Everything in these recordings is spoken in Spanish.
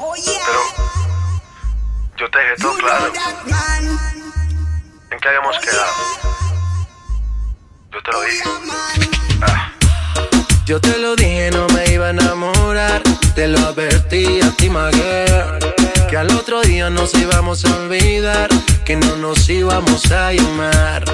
Pero yo te dejé todo claro. ¿En qué habíamos quedado? Yo te lo dije. Ah. Yo te lo dije, no me iba a enamorar. Te lo advertí a ti, Maguer. Que al otro día nos íbamos a olvidar. Que no nos íbamos a llamar.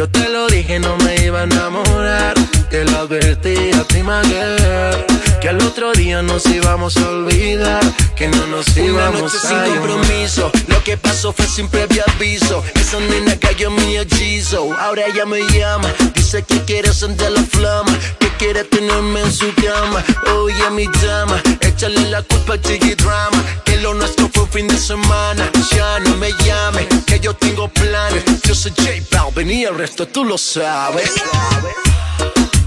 Yo te lo dije, no me iba a enamorar. Te lo advertí a ti, Maguer. Que al otro día nos íbamos a olvidar. Que no nos íbamos a sin compromiso. Lo que pasó fue sin previo aviso. Esa nena cayó en mi hechizo. Ahora ella me llama. Dice que quiere sentir la flama. Que quiere tenerme en su cama. Oye, mi dama. Échale la culpa al Drama. Y el resto tú lo sabes.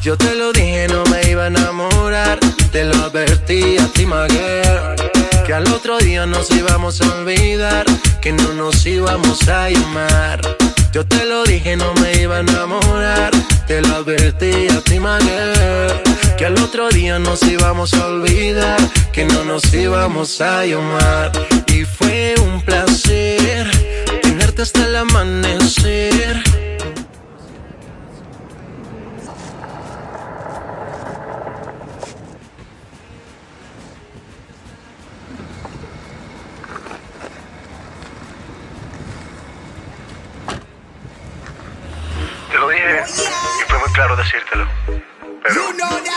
Yo te lo dije, no me iba a enamorar. Te lo advertí a ti, Maguer. Que al otro día nos íbamos a olvidar. Que no nos íbamos a llamar. Yo te lo dije, no me iba a enamorar. Te lo advertí a ti, Maguer. Que al otro día nos íbamos a olvidar. Que no nos íbamos a llamar. Y fue claro decírtelo. Pero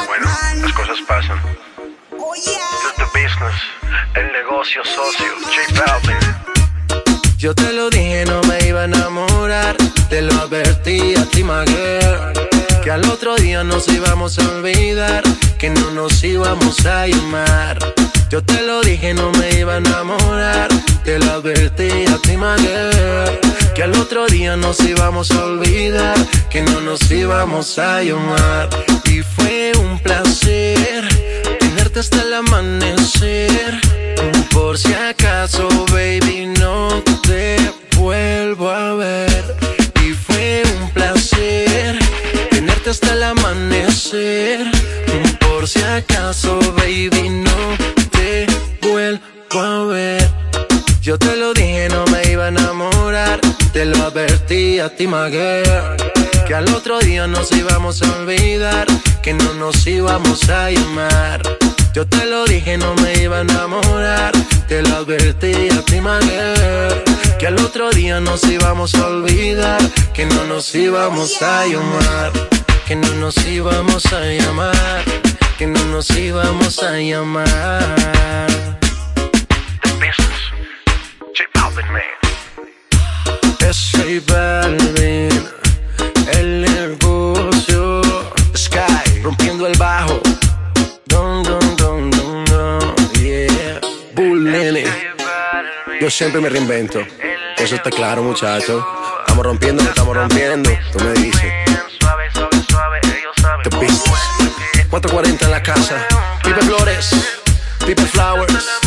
bueno, las cosas pasan. It's the business, el negocio socio, J Balvin. Yo te lo dije, no me iba a enamorar. Te lo advertí a ti, Maguer. Que al otro día nos íbamos a olvidar. Que no nos íbamos a llamar. Yo te lo dije, no me iba a enamorar. Te lo advertí a ti, Maguer. Que al otro día nos íbamos a olvidar. Que no nos íbamos a llamar. Y fue un placer tenerte hasta el amanecer. Por si acaso, baby, no te vuelvo a ver. Y fue un placer tenerte hasta el amanecer. Por si acaso, baby, no te vuelvo a ver. Yo te lo Te lo advertí a ti, Maguer. Que al otro día nos íbamos a olvidar. Que no nos íbamos a llamar. Yo te lo dije, no me iba a enamorar. Te lo advertí a ti, Maguer. Que al otro día nos íbamos a olvidar. Que no nos íbamos a llamar. Que no nos íbamos a llamar. Que no nos íbamos a llamar. Sky, rompiendo el bajo. Dun, dun, dun, dun, dun, yeah. Bull. Yo siempre me reinvento. Eso está claro, muchachos. Estamos rompiendo, estamos rompiendo. Tú me dices. Suave, suave, suave, ellos saben The cómo business. es. 440 en la casa. Pipe Flores. Pipe Flowers.